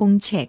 공책.